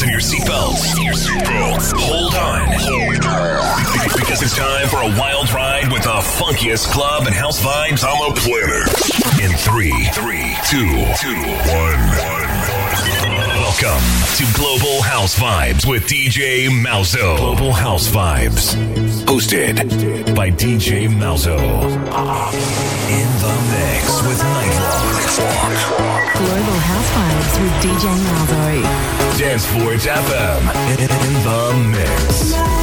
fasten your seatbelts. Hold on. Because it's time for a wild ride with the funkiest club and house vibes on the planet. In three, three, two, two, one, one. Welcome to Global House Vibes with DJ Malzo. Global House Vibes. Hosted by DJ Malzo. In the mix with Nightwalk. Global House Vibes with DJ Malzo. Dance for FM in the mix.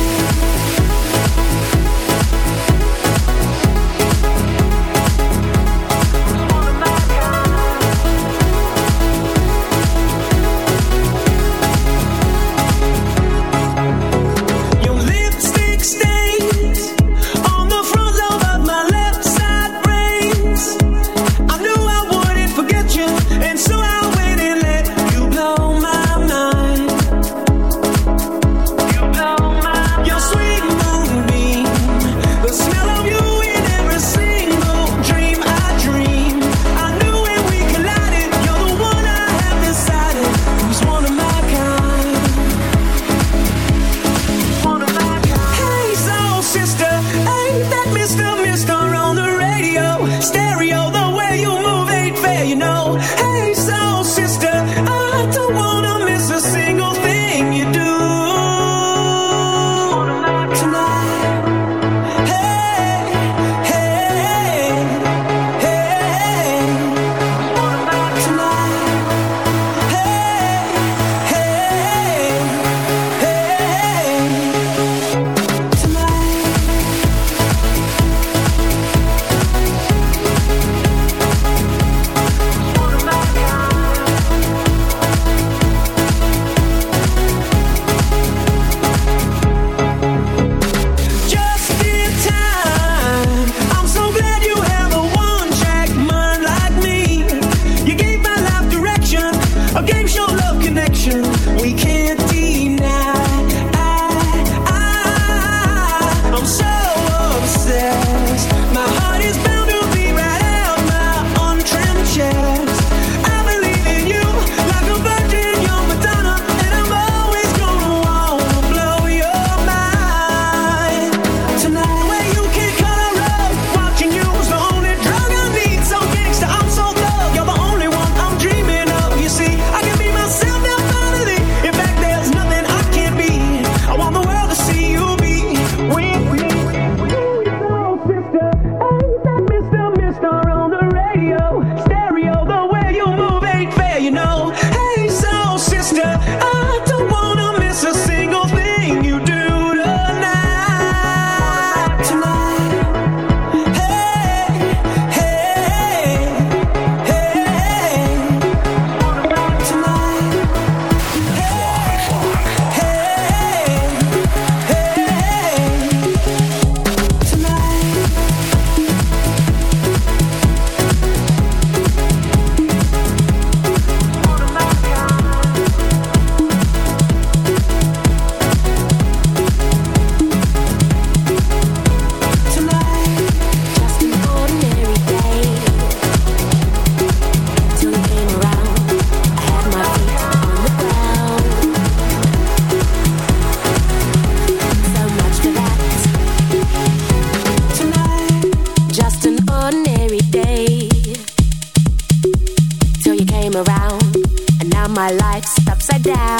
down.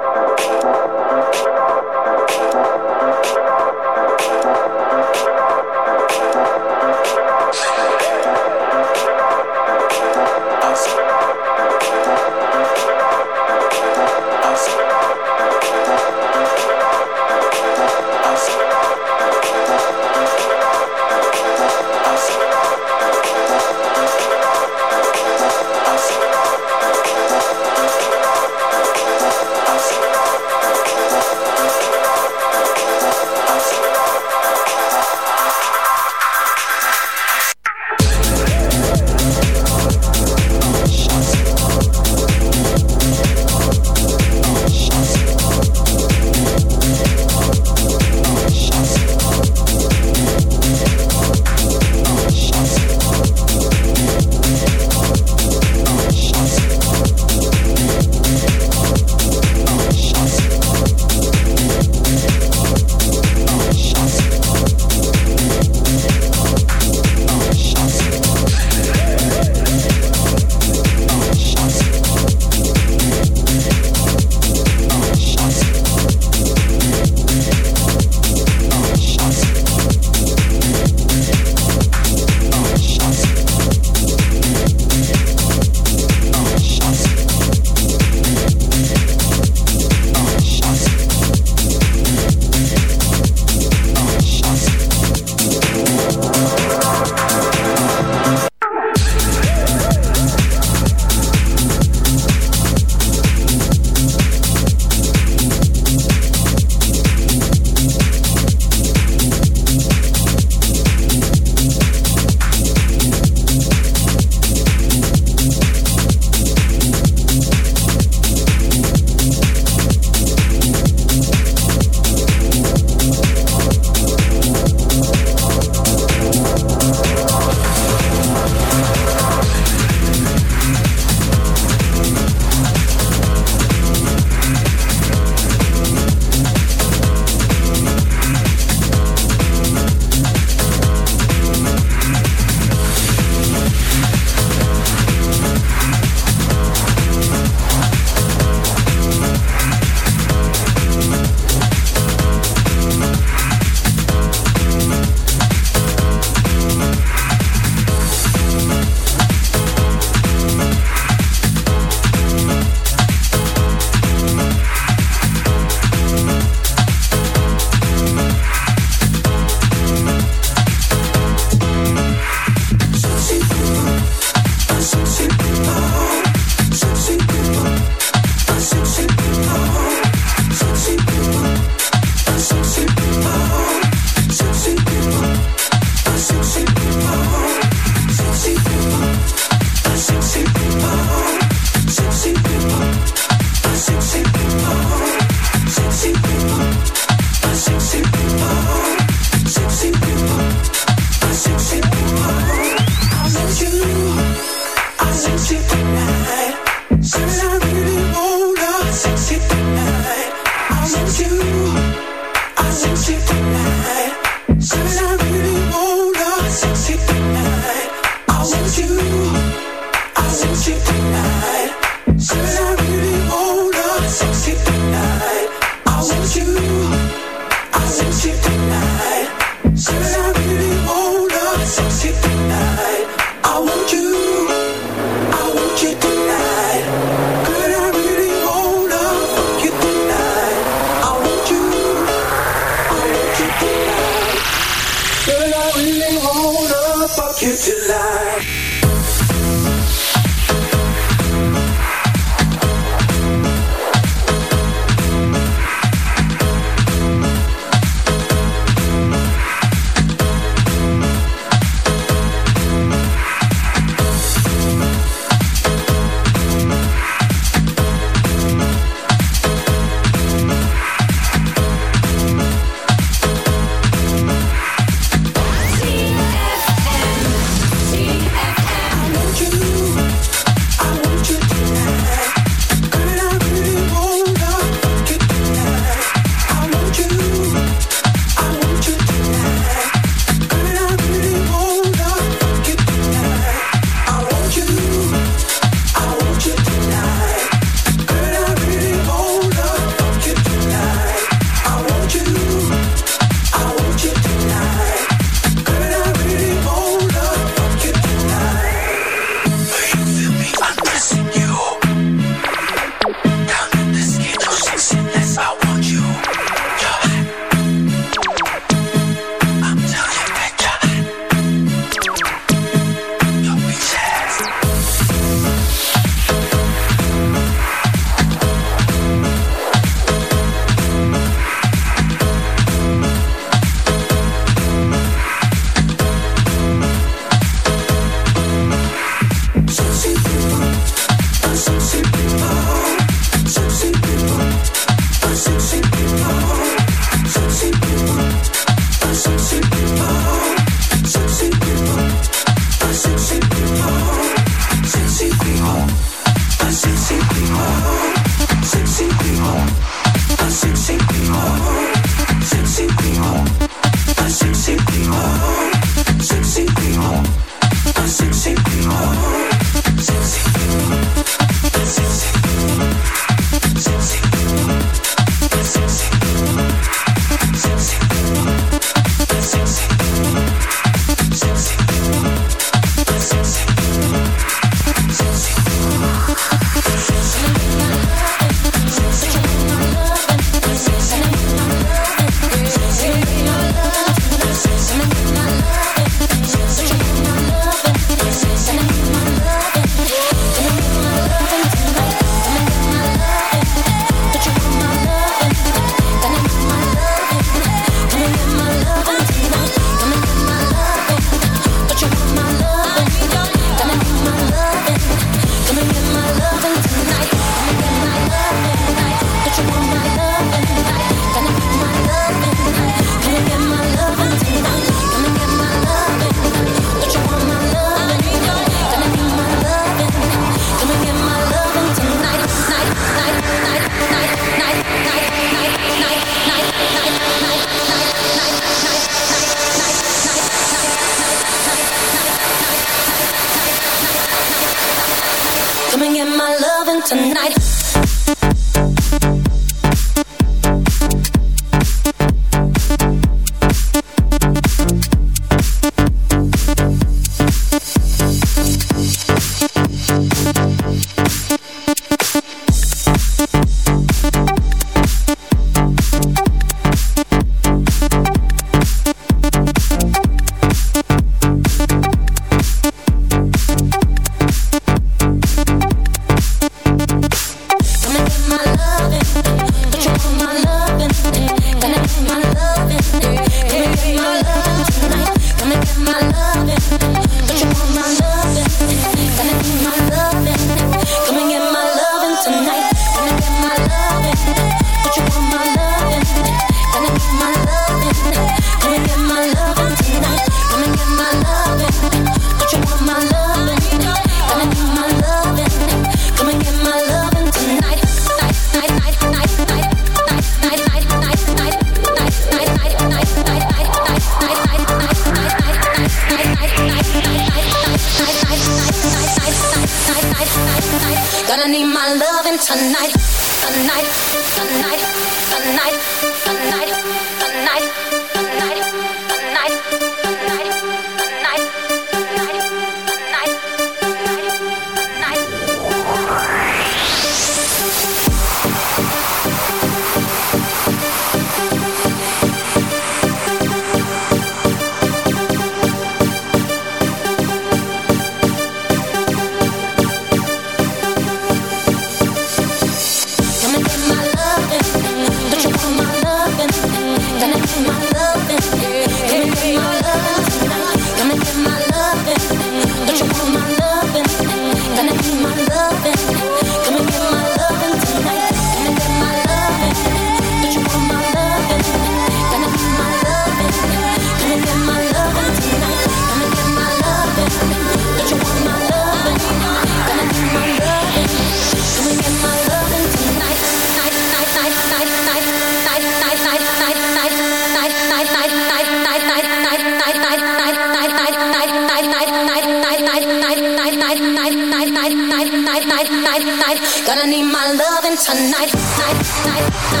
Night, night, night, night,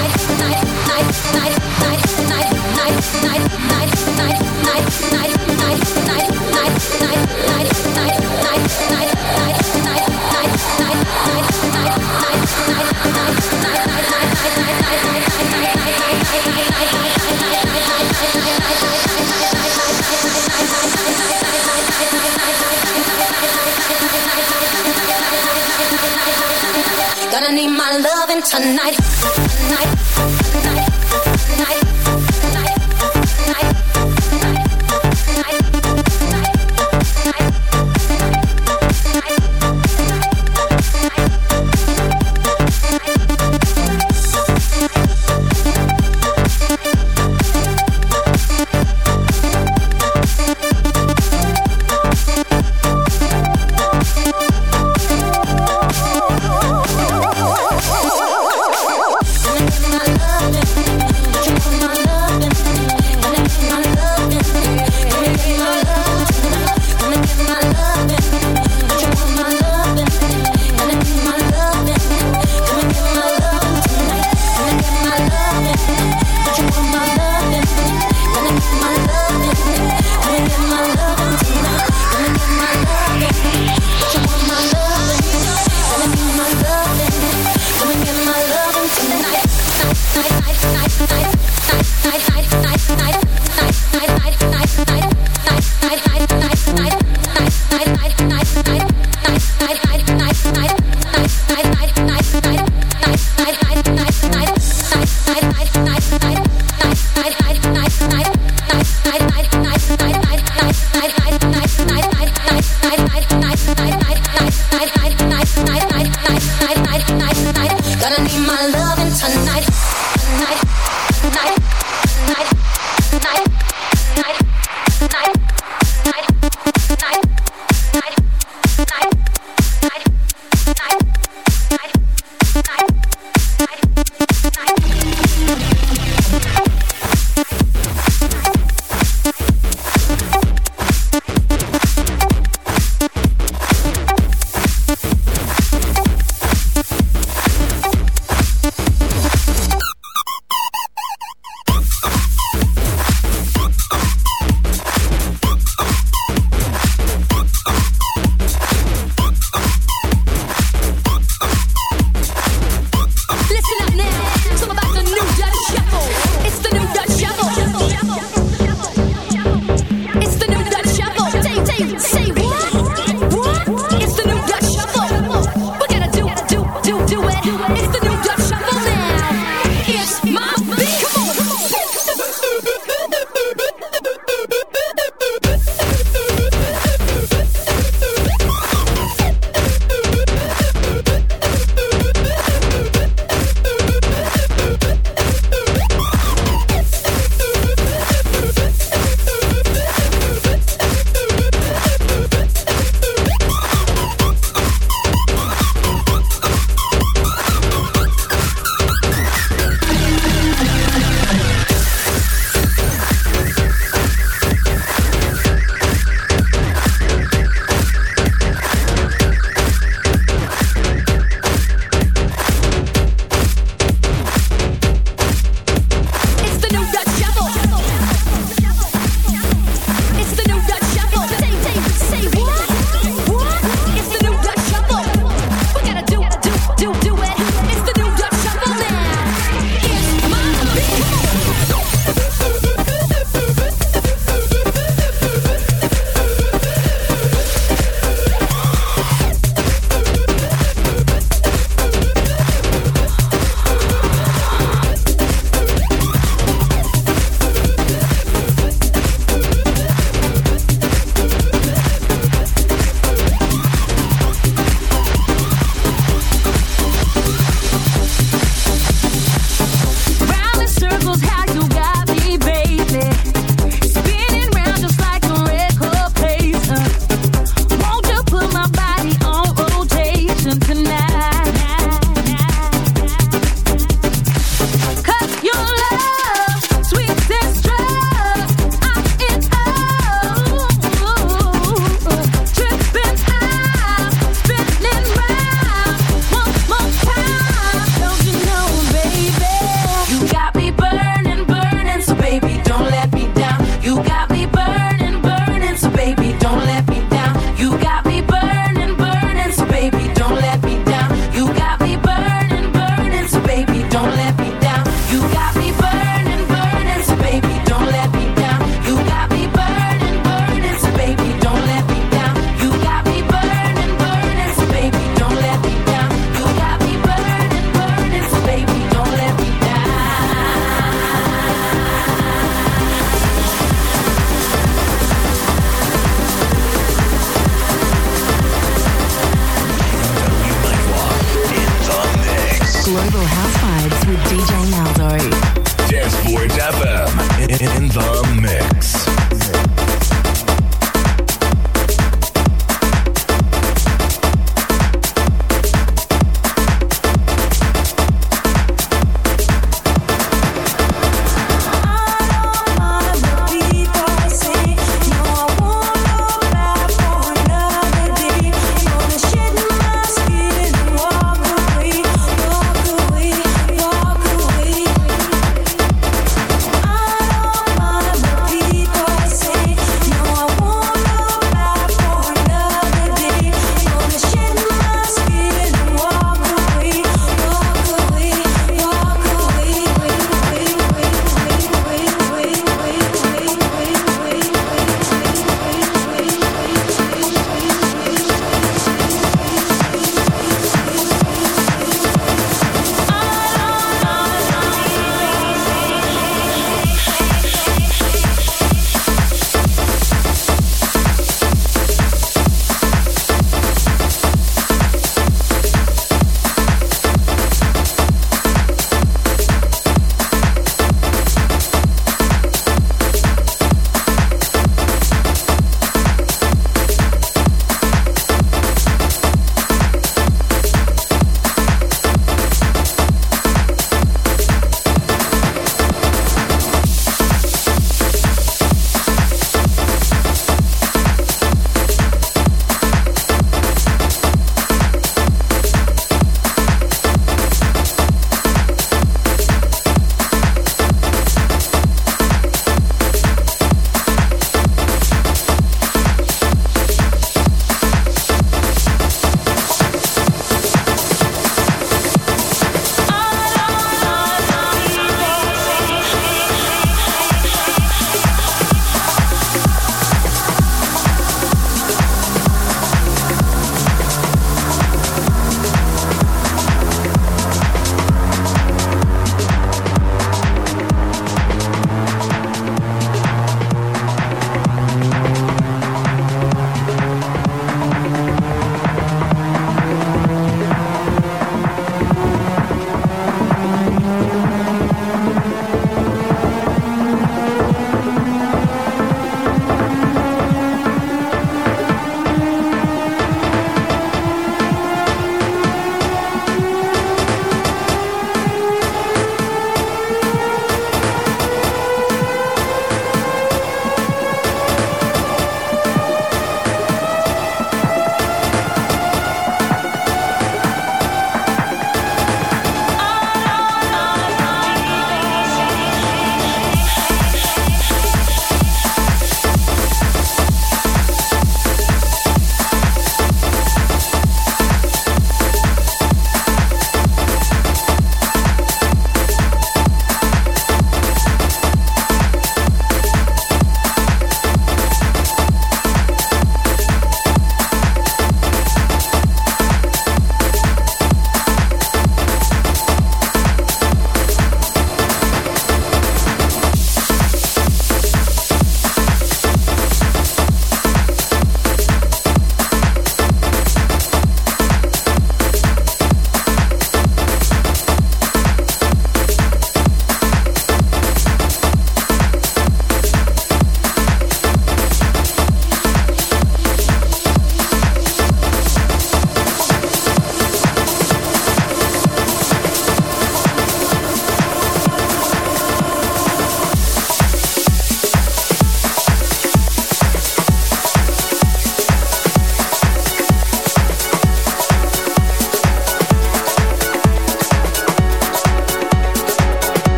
Tonight. Tonight.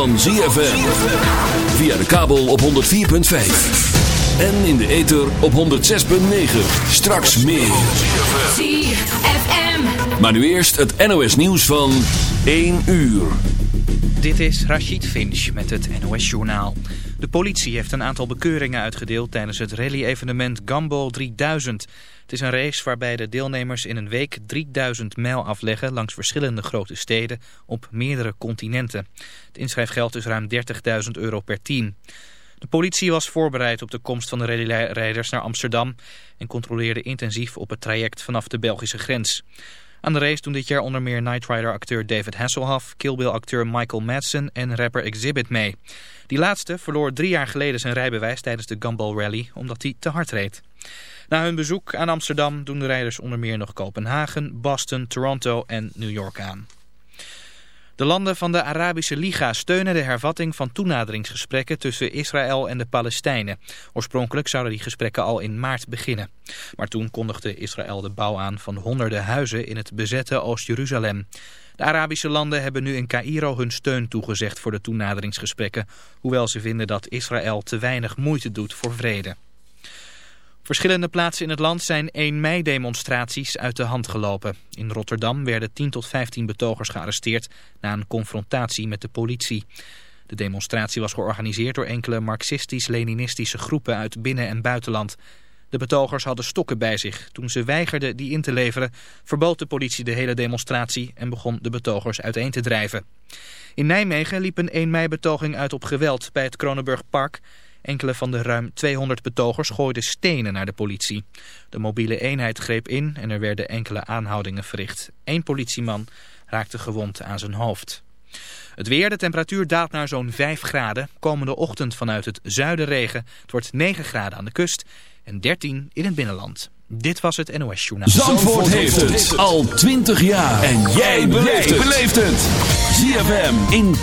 Van ZFM. Via de kabel op 104.5. En in de ether op 106.9. Straks meer. ZFM. Maar nu eerst het NOS nieuws van 1 uur. Dit is Rachid Finch met het NOS-journaal. De politie heeft een aantal bekeuringen uitgedeeld tijdens het rally-evenement Gumball 3000. Het is een race waarbij de deelnemers in een week 3000 mijl afleggen langs verschillende grote steden op meerdere continenten. Het inschrijfgeld is ruim 30.000 euro per team. De politie was voorbereid op de komst van de rallyrijders naar Amsterdam en controleerde intensief op het traject vanaf de Belgische grens. Aan de race doen dit jaar onder meer Knight Rider-acteur David Hasselhoff, Kill Bill-acteur Michael Madsen en rapper Exhibit mee. Die laatste verloor drie jaar geleden zijn rijbewijs tijdens de Gumball Rally omdat hij te hard reed. Na hun bezoek aan Amsterdam doen de rijders onder meer nog Kopenhagen, Boston, Toronto en New York aan. De landen van de Arabische Liga steunen de hervatting van toenaderingsgesprekken tussen Israël en de Palestijnen. Oorspronkelijk zouden die gesprekken al in maart beginnen. Maar toen kondigde Israël de bouw aan van honderden huizen in het bezette Oost-Jeruzalem. De Arabische landen hebben nu in Cairo hun steun toegezegd voor de toenaderingsgesprekken, hoewel ze vinden dat Israël te weinig moeite doet voor vrede. Verschillende plaatsen in het land zijn 1 mei-demonstraties uit de hand gelopen. In Rotterdam werden 10 tot 15 betogers gearresteerd na een confrontatie met de politie. De demonstratie was georganiseerd door enkele marxistisch-leninistische groepen uit binnen- en buitenland. De betogers hadden stokken bij zich. Toen ze weigerden die in te leveren, verbood de politie de hele demonstratie en begon de betogers uiteen te drijven. In Nijmegen liep een 1 mei-betoging uit op geweld bij het Kronenburg Park... Enkele van de ruim 200 betogers gooiden stenen naar de politie. De mobiele eenheid greep in en er werden enkele aanhoudingen verricht. Eén politieman raakte gewond aan zijn hoofd. Het weer, de temperatuur daalt naar zo'n 5 graden. Komende ochtend vanuit het zuiden regen. Het wordt 9 graden aan de kust en 13 in het binnenland. Dit was het NOS Journaal. Zandvoort heeft het al 20 jaar. En jij beleeft het. ZFM in